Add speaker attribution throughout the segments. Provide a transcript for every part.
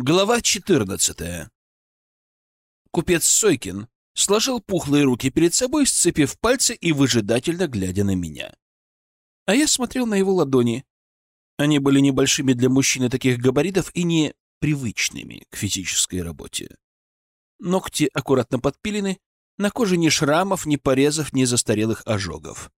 Speaker 1: Глава 14. Купец Сойкин сложил пухлые руки перед собой, сцепив пальцы и выжидательно глядя на меня. А я смотрел на его ладони. Они были небольшими для мужчины таких габаритов и не привычными к физической работе. Ногти аккуратно подпилены, на коже ни шрамов, ни порезов, ни застарелых ожогов.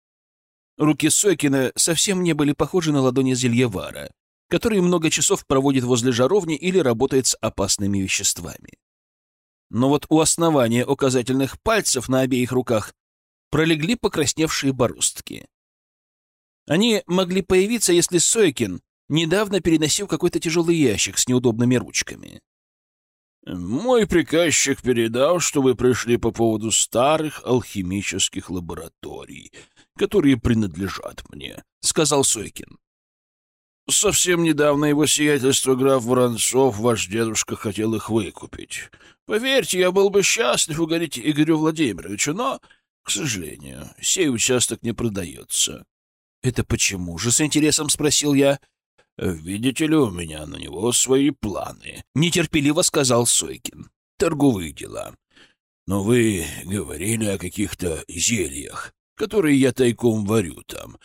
Speaker 1: Руки Сойкина совсем не были похожи на ладони Зельевара, который много часов проводит возле жаровни или работает с опасными веществами. Но вот у основания указательных пальцев на обеих руках пролегли покрасневшие бороздки. Они могли появиться, если Сойкин недавно переносил какой-то тяжелый ящик с неудобными ручками.
Speaker 2: «Мой приказчик передал, что вы пришли по поводу старых алхимических лабораторий, которые принадлежат мне», — сказал Сойкин. Совсем недавно его сиятельство граф Воронцов, ваш дедушка, хотел их выкупить. Поверьте, я был бы счастлив угодить Игорю Владимировичу, но, к сожалению, сей участок не продается.
Speaker 1: — Это почему же? — с интересом спросил я.
Speaker 2: — Видите ли, у меня на него свои планы, —
Speaker 1: нетерпеливо сказал Сойкин.
Speaker 2: — Торговые дела. Но вы говорили о каких-то зельях которые я тайком варю там.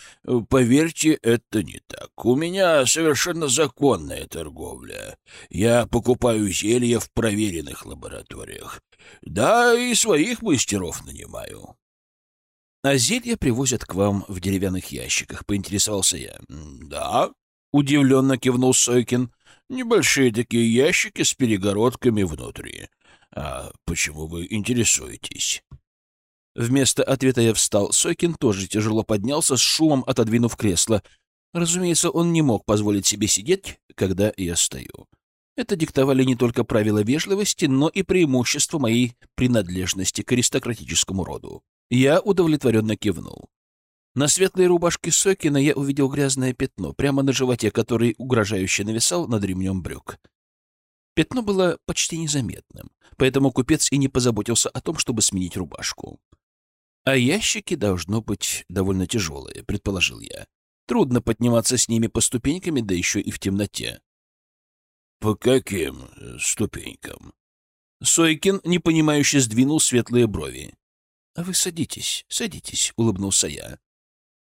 Speaker 2: Поверьте, это не так. У меня совершенно законная торговля. Я покупаю зелья в проверенных лабораториях. Да, и своих мастеров нанимаю.
Speaker 1: — А зелья привозят к вам в деревянных ящиках, — поинтересовался я.
Speaker 2: — Да, — удивленно кивнул Сойкин. — Небольшие такие ящики с перегородками внутри. А почему вы интересуетесь?
Speaker 1: Вместо ответа я встал. Сойкин тоже тяжело поднялся, с шумом отодвинув кресло. Разумеется, он не мог позволить себе сидеть, когда я стою. Это диктовали не только правила вежливости, но и преимущество моей принадлежности к аристократическому роду. Я удовлетворенно кивнул. На светлой рубашке Сокина я увидел грязное пятно прямо на животе, который угрожающе нависал над ремнем брюк. Пятно было почти незаметным, поэтому купец и не позаботился о том, чтобы сменить рубашку. А ящики должно быть довольно тяжелые, предположил я. Трудно подниматься с ними по ступенькам, да еще и в темноте.
Speaker 2: По каким э, ступенькам?
Speaker 1: Сойкин, непонимающе, сдвинул светлые брови. — А вы садитесь, садитесь, — улыбнулся я.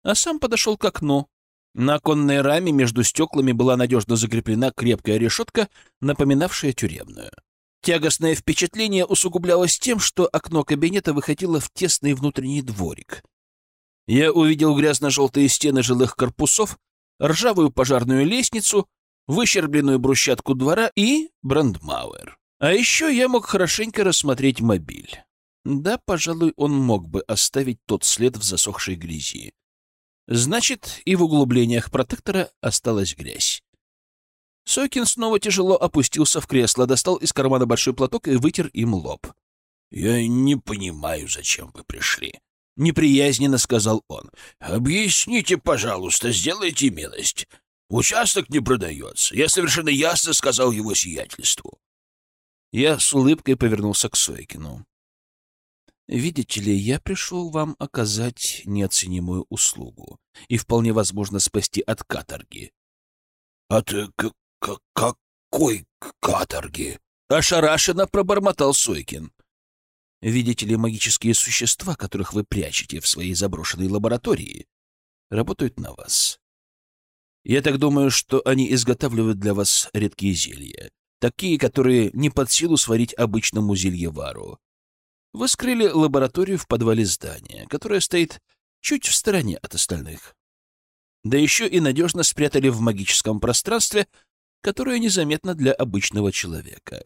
Speaker 1: А сам подошел к окну. На оконной раме между стеклами была надежно закреплена крепкая решетка, напоминавшая тюремную. Тягостное впечатление усугублялось тем, что окно кабинета выходило в тесный внутренний дворик. Я увидел грязно-желтые стены жилых корпусов, ржавую пожарную лестницу, выщербленную брусчатку двора и брандмауэр. А еще я мог хорошенько рассмотреть мобиль. Да, пожалуй, он мог бы оставить тот след в засохшей грязи. Значит, и в углублениях протектора осталась грязь. Сокин снова тяжело опустился в кресло, достал из кармана большой платок и вытер им лоб.
Speaker 2: — Я не понимаю, зачем вы пришли, —
Speaker 1: неприязненно сказал он.
Speaker 2: — Объясните, пожалуйста, сделайте милость. Участок не продается. Я совершенно ясно сказал его сиятельству.
Speaker 1: Я с улыбкой повернулся к Сойкину. «Видите ли, я пришел вам оказать неоценимую услугу и вполне возможно спасти от каторги».
Speaker 2: «От к какой каторги?
Speaker 1: Ошарашенно пробормотал Сойкин. Видите ли, магические существа, которых вы прячете в своей заброшенной лаборатории, работают на вас. Я так думаю, что они изготавливают для вас редкие зелья, такие, которые не под силу сварить обычному зельевару. Вы скрыли лабораторию в подвале здания, которое стоит чуть в стороне от остальных. Да еще и надежно спрятали в магическом пространстве которое незаметно для обычного человека.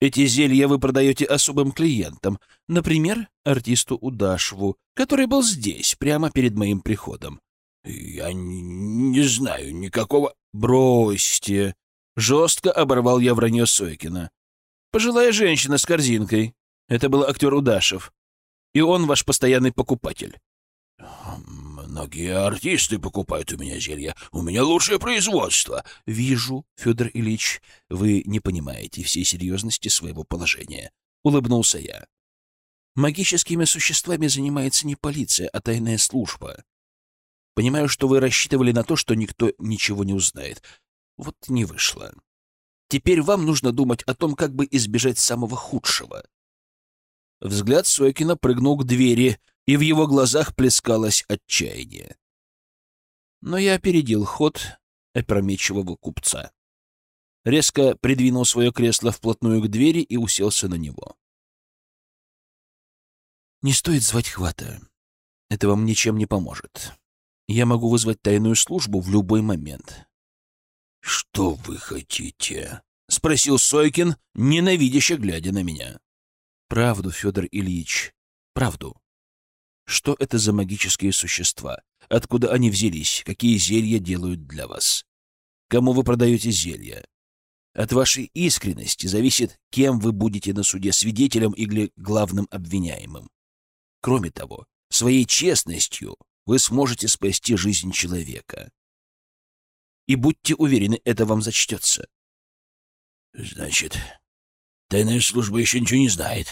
Speaker 1: Эти зелья вы продаете особым клиентам, например, артисту Удашву, который был здесь, прямо перед моим приходом.
Speaker 2: Я не знаю никакого...
Speaker 1: Бросьте! Жестко оборвал я вранье Сойкина. Пожилая женщина с корзинкой. Это был актер Удашев. И он ваш постоянный покупатель.
Speaker 2: Многие артисты покупают у меня зелья. У меня лучшее производство.
Speaker 1: Вижу, Федор Ильич, вы не понимаете всей серьезности своего положения. Улыбнулся я. Магическими существами занимается не полиция, а тайная служба. Понимаю, что вы рассчитывали на то, что никто ничего не узнает. Вот не вышло. Теперь вам нужно думать о том, как бы избежать самого худшего. Взгляд Сойкина прыгнул к двери, и в его глазах плескалось отчаяние. Но я опередил ход опрометчивого купца. Резко придвинул свое кресло вплотную к двери и уселся на него. «Не стоит звать хвата. Это вам ничем не поможет. Я могу вызвать тайную службу в любой момент.
Speaker 2: «Что вы хотите?»
Speaker 1: — спросил Сойкин, ненавидяще глядя на меня. «Правду, Федор Ильич, правду. Что это за магические существа? Откуда они взялись? Какие зелья делают для вас? Кому вы продаете зелья? От вашей искренности зависит, кем вы будете на суде, свидетелем или главным обвиняемым. Кроме того, своей честностью вы сможете спасти жизнь человека и будьте уверены, это вам зачтется.
Speaker 2: — Значит, тайная служба еще ничего не знает.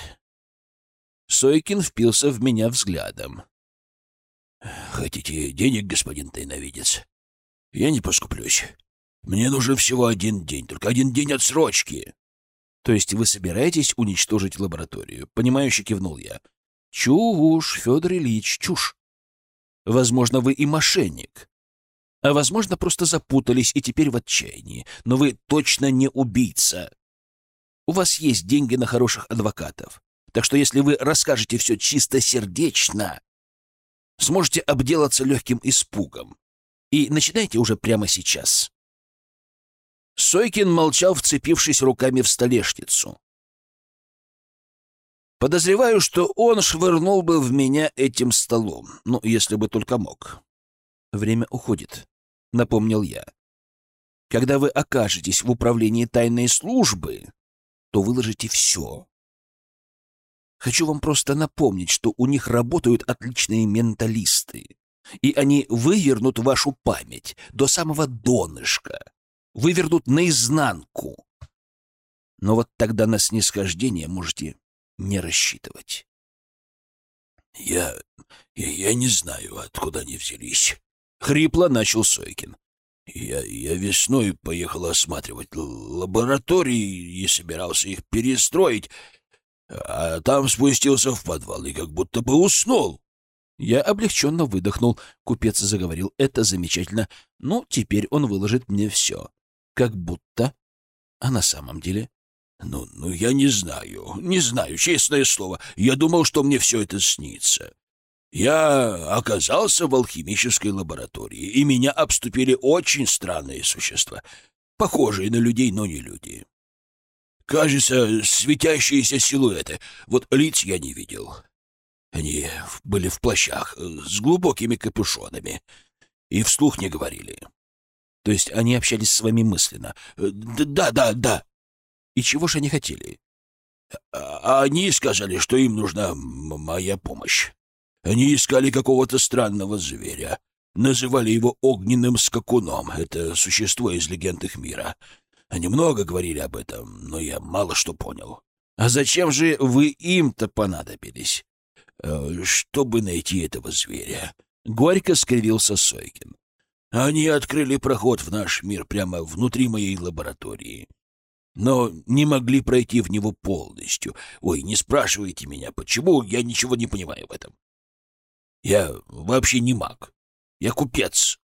Speaker 1: Сойкин впился в меня взглядом.
Speaker 2: — Хотите денег, господин тайновидец? Я не поскуплюсь. Мне нужен всего один день, только один день отсрочки.
Speaker 1: — То есть вы собираетесь уничтожить лабораторию? Понимающе кивнул я. — Чушь, Федор Ильич, чушь. Возможно, вы и мошенник. А, возможно, просто запутались и теперь в отчаянии. Но вы точно не убийца. У вас есть деньги на хороших адвокатов. Так что если вы расскажете все чисто сердечно, сможете обделаться легким испугом. И начинайте уже прямо сейчас. Сойкин молчал, вцепившись руками в столешницу. Подозреваю, что он швырнул бы в меня этим столом, ну, если бы только мог. Время уходит напомнил я. Когда вы окажетесь в управлении тайной службы, то выложите все. Хочу вам просто напомнить, что у них работают отличные менталисты, и они вывернут вашу память до самого донышка, вывернут наизнанку. Но вот тогда на снисхождение можете не рассчитывать.
Speaker 2: Я... я, я не знаю, откуда они взялись.
Speaker 1: Хрипло начал Сойкин.
Speaker 2: Я, я весной поехал осматривать лаборатории и собирался их перестроить, а там спустился в подвал и как будто бы уснул.
Speaker 1: Я облегченно выдохнул. Купец заговорил. Это замечательно. Ну, теперь он выложит мне все. Как будто. А на самом деле?
Speaker 2: Ну, ну, я не знаю. Не знаю, честное слово. Я думал, что мне все это снится. Я оказался в алхимической лаборатории, и меня обступили очень странные существа, похожие на людей, но не люди. Кажется, светящиеся силуэты. Вот лиц я не видел. Они были в плащах, с глубокими капюшонами, и вслух не говорили.
Speaker 1: То есть они общались с вами мысленно?
Speaker 2: Да, да, да.
Speaker 1: И чего же они хотели?
Speaker 2: А, они сказали, что им нужна моя помощь. Они искали какого-то странного зверя. Называли его огненным скакуном. Это существо из легенд их мира. Они много говорили об этом, но я мало что понял.
Speaker 1: А зачем же вы им-то понадобились?
Speaker 2: Э, чтобы найти этого зверя.
Speaker 1: Горько скривился Сойкин.
Speaker 2: Они открыли проход в наш мир прямо внутри моей лаборатории. Но не могли пройти в него полностью. Ой, не спрашивайте меня, почему, я ничего не понимаю в этом. Я вообще не маг. Я купец.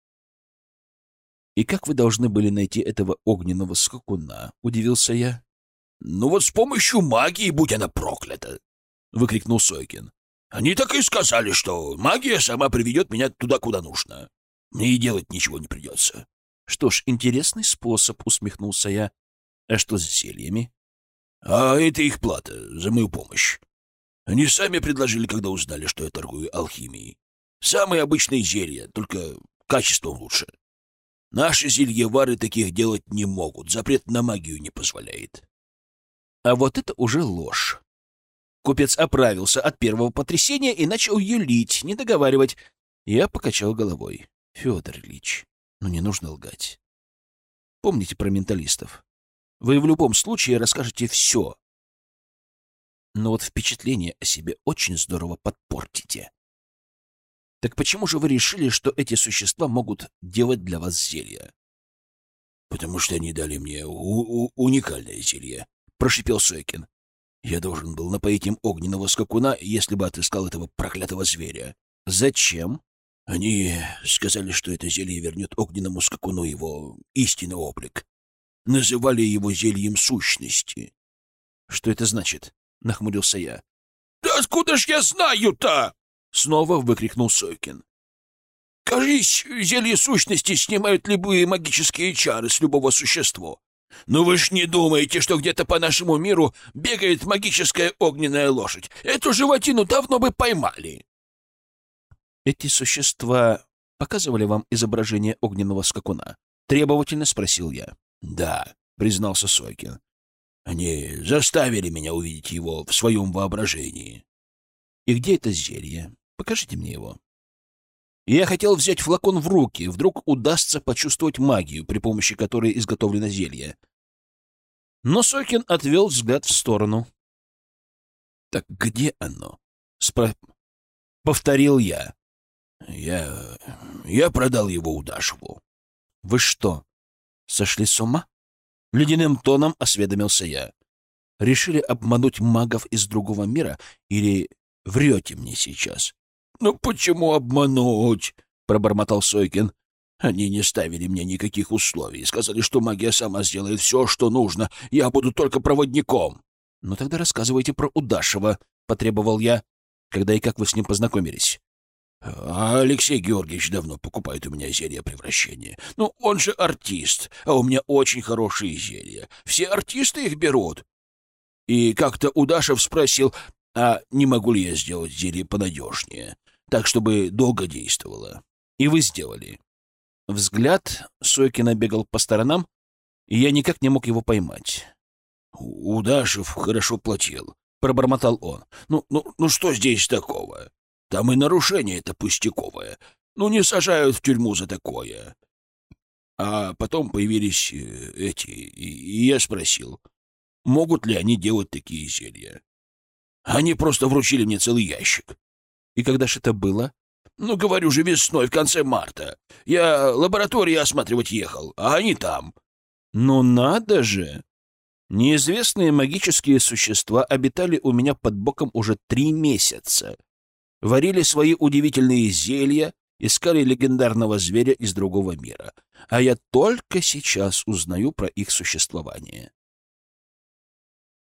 Speaker 1: И как вы должны были найти этого огненного скакуна? Удивился я.
Speaker 2: Ну вот с помощью магии, будь она проклята! Выкрикнул Сойкин. Они так и сказали, что магия сама приведет меня туда, куда нужно. Мне и делать ничего не придется.
Speaker 1: Что ж, интересный способ, усмехнулся я. А что с зельями?
Speaker 2: А это их плата за мою помощь. Они сами предложили, когда узнали, что я торгую алхимией. Самые обычные зелья, только качеством лучше. Наши зельевары таких делать не могут, запрет на магию не позволяет.
Speaker 1: А вот это уже ложь. Купец оправился от первого потрясения и начал юлить, не договаривать. Я покачал головой. Федор Ильич, ну не нужно лгать. Помните про менталистов? Вы в любом случае расскажете все, но вот впечатление о себе очень здорово подпортите. Так почему же вы решили, что эти существа могут делать для вас зелья?
Speaker 2: потому что они дали мне у -у уникальное зелье, — прошипел Сойкин. Я должен был напоить им огненного скакуна, если бы отыскал этого проклятого зверя.
Speaker 1: Зачем?
Speaker 2: Они сказали, что это зелье вернет огненному скакуну его истинный облик. Называли его зельем сущности.
Speaker 1: Что это значит? — нахмурился я.
Speaker 2: «Да откуда ж я знаю-то?» — снова выкрикнул Сойкин. «Кажись, зелье сущности снимают любые магические чары с любого существа. Но вы ж не думаете, что где-то по нашему миру бегает магическая огненная лошадь. Эту животину давно бы поймали».
Speaker 1: «Эти существа показывали вам изображение огненного скакуна?» — требовательно спросил я.
Speaker 2: «Да», — признался Сойкин. Они заставили меня увидеть его в своем воображении.
Speaker 1: И где это зелье? Покажите мне его. Я хотел взять флакон в руки, вдруг удастся почувствовать магию, при помощи которой изготовлено зелье. Но Сокин отвел взгляд в сторону.
Speaker 2: «Так где оно?»
Speaker 1: — спро... повторил я.
Speaker 2: «Я... я продал его Удашеву».
Speaker 1: «Вы что, сошли с ума?» Ледяным тоном осведомился я. Решили обмануть магов из другого мира или врете мне сейчас?
Speaker 2: — Ну почему обмануть? — пробормотал Сойкин. Они не ставили мне никаких условий. Сказали, что магия сама сделает все, что нужно. Я буду только проводником.
Speaker 1: — Ну тогда рассказывайте про Удашева, — потребовал я. Когда и как вы с ним познакомились?
Speaker 2: Алексей Георгиевич давно покупает у меня зелья превращения. Ну, он же артист, а у меня очень хорошие зелья. Все артисты их берут. И как-то Удашев спросил, а не могу ли я сделать зелье понадежнее, так, чтобы долго действовало.
Speaker 1: И вы сделали. Взгляд Сойкина бегал по сторонам, и я никак не мог его поймать.
Speaker 2: «Удашев хорошо платил», — пробормотал он. «Ну, ну, ну что здесь такого? Там и нарушение это пустяковое. Ну, не сажают в тюрьму за такое. А потом появились э, эти, и я спросил, могут ли они делать такие зелья. Они просто вручили мне целый ящик.
Speaker 1: И когда же это было?
Speaker 2: Ну, говорю же, весной, в конце марта. Я лаборатории осматривать ехал, а они там.
Speaker 1: Ну, надо же! Неизвестные магические существа обитали у меня под боком уже три месяца варили свои удивительные зелья, искали легендарного зверя из другого мира. А я только сейчас узнаю про их существование.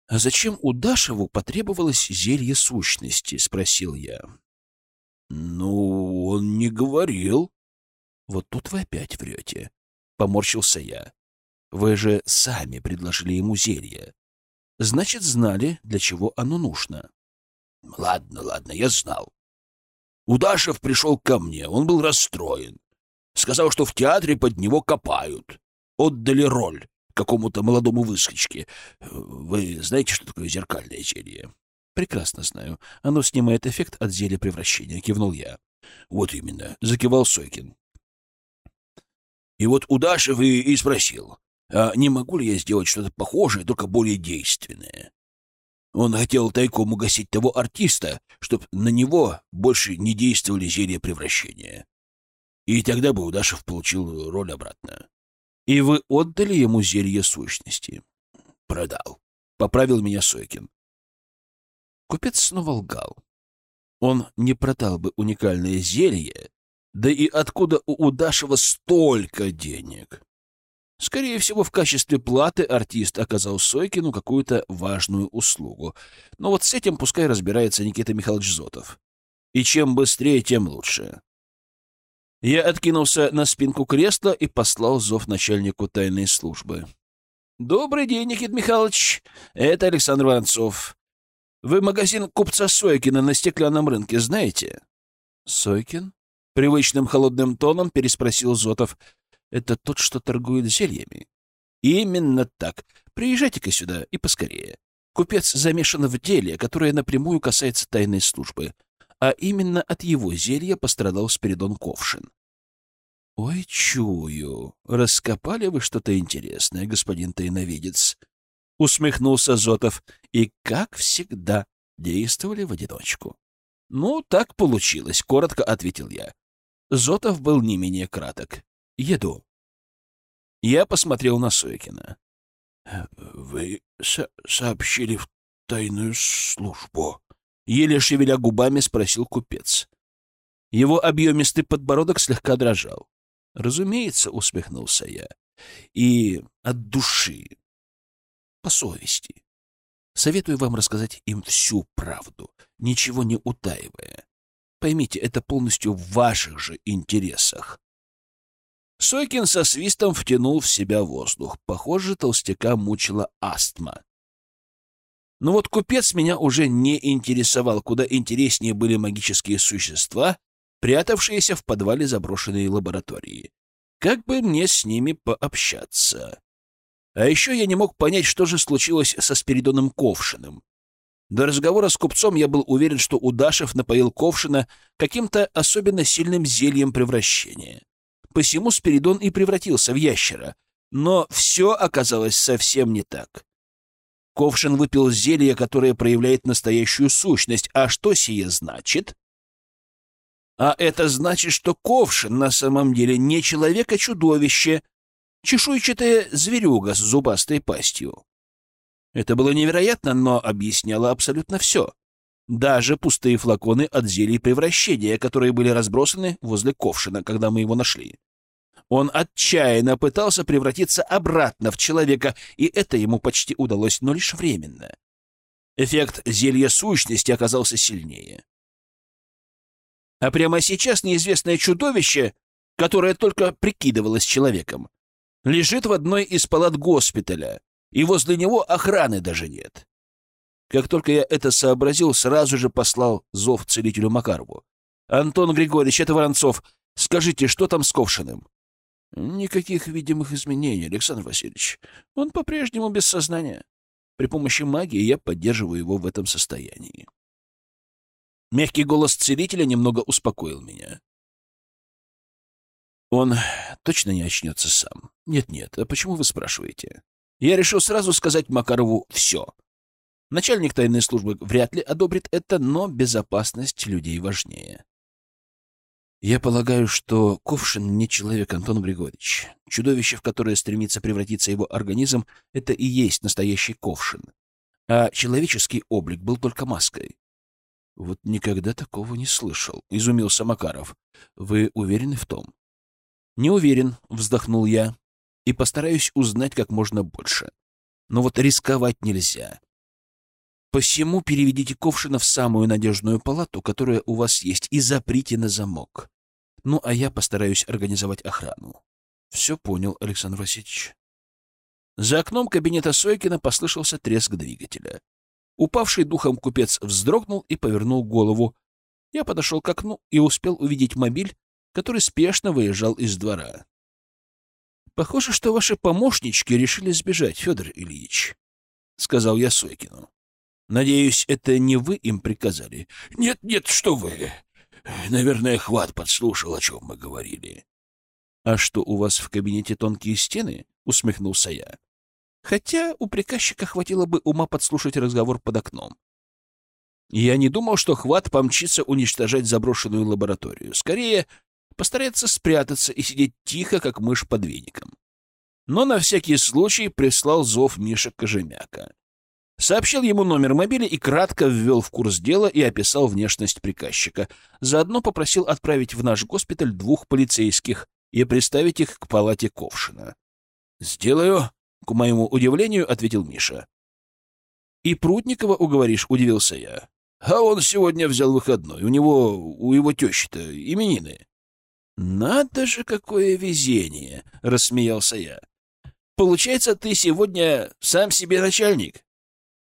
Speaker 1: «А зачем Удашеву потребовалось зелье сущности?» — спросил я.
Speaker 2: «Ну, он не говорил».
Speaker 1: «Вот тут вы опять врете», — поморщился я. «Вы же сами предложили ему зелье. Значит, знали, для чего оно нужно».
Speaker 2: «Ладно, ладно, я знал. Удашев пришел ко мне, он был расстроен. Сказал, что в театре под него копают. Отдали роль какому-то молодому выскочке. Вы знаете, что такое зеркальное зелье?
Speaker 1: Прекрасно знаю. Оно снимает эффект от зелья превращения, кивнул я.
Speaker 2: Вот именно, закивал Сойкин. И вот Удашев и, и спросил, а не могу ли я сделать что-то похожее, только более действенное? Он хотел тайком угасить того артиста, чтоб на него больше не действовали зелья превращения. И тогда бы Удашев получил роль обратно.
Speaker 1: И вы отдали ему зелье сущности?
Speaker 2: Продал. Поправил меня Сойкин.
Speaker 1: Купец снова лгал. Он не продал бы уникальное зелье, да и откуда у Удашева столько денег? Скорее всего, в качестве платы артист оказал Сойкину какую-то важную услугу. Но вот с этим пускай разбирается Никита Михайлович Зотов. И чем быстрее, тем лучше. Я откинулся на спинку кресла и послал зов начальнику тайной службы. «Добрый день, Никит Михайлович. Это Александр Воронцов. Вы магазин купца Сойкина на стеклянном рынке знаете?» «Сойкин?» — привычным холодным тоном переспросил Зотов — это тот, что торгует зельями? Именно так. Приезжайте-ка сюда и поскорее. Купец замешан в деле, которое напрямую касается тайной службы. А именно от его зелья пострадал Спиридон Ковшин. Ой, чую, раскопали вы что-то интересное, господин тайновидец. Усмехнулся Зотов. И, как всегда, действовали в одиночку. Ну, так получилось, коротко ответил я. Зотов был не менее краток. Еду. Я посмотрел на Сойкина.
Speaker 2: «Вы со сообщили в тайную службу?»
Speaker 1: Еле шевеля губами спросил купец. Его объемистый подбородок слегка дрожал. «Разумеется», — усмехнулся я. «И от души, по совести. Советую вам рассказать им всю правду, ничего не утаивая. Поймите, это полностью в ваших же интересах. Сойкин со свистом втянул в себя воздух. Похоже, толстяка мучила астма. Но вот купец меня уже не интересовал. Куда интереснее были магические существа, прятавшиеся в подвале заброшенной лаборатории. Как бы мне с ними пообщаться? А еще я не мог понять, что же случилось со Спиридоном Ковшиным. До разговора с купцом я был уверен, что Удашев напоил Ковшина каким-то особенно сильным зельем превращения. Посему Спиридон и превратился в ящера. Но все оказалось совсем не так. Ковшин выпил зелье, которое проявляет настоящую сущность. А что сие значит? А это значит, что Ковшин на самом деле не человек, а чудовище, чешуйчатая зверюга с зубастой пастью. Это было невероятно, но объясняло абсолютно все. Даже пустые флаконы от зелий превращения, которые были разбросаны возле ковшина, когда мы его нашли. Он отчаянно пытался превратиться обратно в человека, и это ему почти удалось, но лишь временно. Эффект зелья сущности оказался сильнее. А прямо сейчас неизвестное чудовище, которое только прикидывалось человеком, лежит в одной из палат госпиталя, и возле него охраны даже нет. Как только я это сообразил, сразу же послал зов целителю Макарову. «Антон Григорьевич, это Воронцов. Скажите, что там с Ковшиным?» «Никаких видимых изменений, Александр Васильевич. Он по-прежнему без сознания. При помощи магии я поддерживаю его в этом состоянии». Мягкий голос целителя немного успокоил меня. Он точно не очнется сам? Нет-нет, а почему вы спрашиваете? Я решил сразу сказать Макарову все. Начальник тайной службы вряд ли одобрит это, но безопасность людей важнее. Я полагаю, что Ковшин не человек, Антон Григорьевич. Чудовище, в которое стремится превратиться его организм, это и есть настоящий Ковшин. А человеческий облик был только маской. Вот никогда такого не слышал, — изумился Макаров. Вы уверены в том? Не уверен, — вздохнул я и постараюсь узнать как можно больше. Но вот рисковать нельзя. Посему переведите Ковшина в самую надежную палату, которая у вас есть, и заприте на замок. Ну, а я постараюсь организовать охрану. Все понял, Александр Васильевич. За окном кабинета Сойкина послышался треск двигателя. Упавший духом купец вздрогнул и повернул голову. Я подошел к окну и успел увидеть мобиль, который спешно выезжал из двора. Похоже, что ваши помощнички решили сбежать, Федор Ильич, — сказал я Сойкину. Надеюсь, это не вы им приказали?
Speaker 2: Нет, нет, что вы. Наверное, Хват подслушал, о чем мы говорили.
Speaker 1: А что, у вас в кабинете тонкие стены? — усмехнулся я. Хотя у приказчика хватило бы ума подслушать разговор под окном. Я не думал, что Хват помчится уничтожать заброшенную лабораторию. Скорее, постарается спрятаться и сидеть тихо, как мышь под веником. Но на всякий случай прислал зов Миша Кожемяка. Сообщил ему номер мобиля и кратко ввел в курс дела и описал внешность приказчика. Заодно попросил отправить в наш госпиталь двух полицейских и приставить их к палате Ковшина. «Сделаю», — к моему удивлению ответил Миша. «И Прудникова уговоришь», — удивился я. «А он сегодня взял выходной. У него, у его тещи-то именины». «Надо же, какое везение!» — рассмеялся я. «Получается, ты сегодня сам себе начальник?»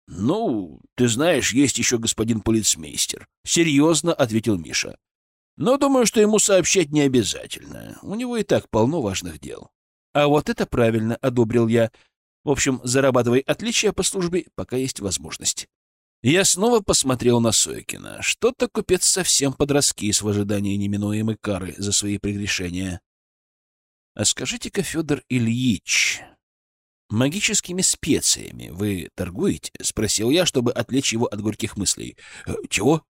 Speaker 1: «Ну, ты знаешь, есть еще господин полицмейстер», — серьезно ответил Миша. «Но думаю, что ему сообщать не обязательно. У него и так полно важных дел». «А вот это правильно», — одобрил я. «В общем, зарабатывай отличия по службе, пока есть возможность». Я снова посмотрел на Сойкина. Что-то купец совсем подраскис в ожидании неминуемой кары за свои прегрешения. — А скажите-ка, Федор Ильич, магическими специями вы торгуете? — спросил я, чтобы отвлечь его от горьких мыслей. «Э, — Чего?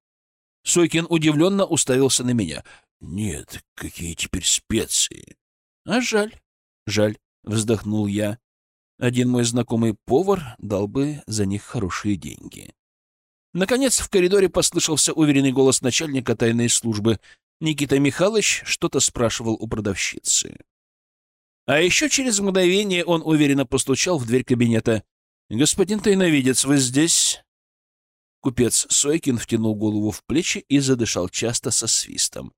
Speaker 1: Сойкин удивленно уставился на меня. — Нет, какие теперь специи? — А жаль, жаль. вздохнул я. Один мой знакомый повар дал бы за них хорошие деньги. Наконец в коридоре послышался уверенный голос начальника тайной службы. Никита Михайлович что-то спрашивал у продавщицы. А еще через мгновение он уверенно постучал в дверь кабинета. «Господин тайновидец, вы здесь?» Купец Сойкин втянул голову в плечи и задышал часто со свистом.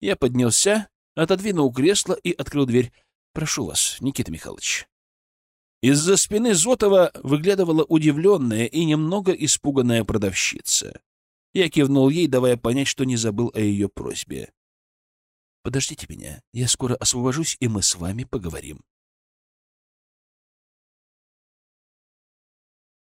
Speaker 1: Я поднялся, отодвинул кресло и открыл дверь. «Прошу вас, Никита Михайлович». Из-за спины Зотова выглядывала удивленная и немного испуганная продавщица. Я кивнул ей, давая понять, что не забыл о ее просьбе. «Подождите меня, я скоро освобожусь, и мы с вами поговорим»,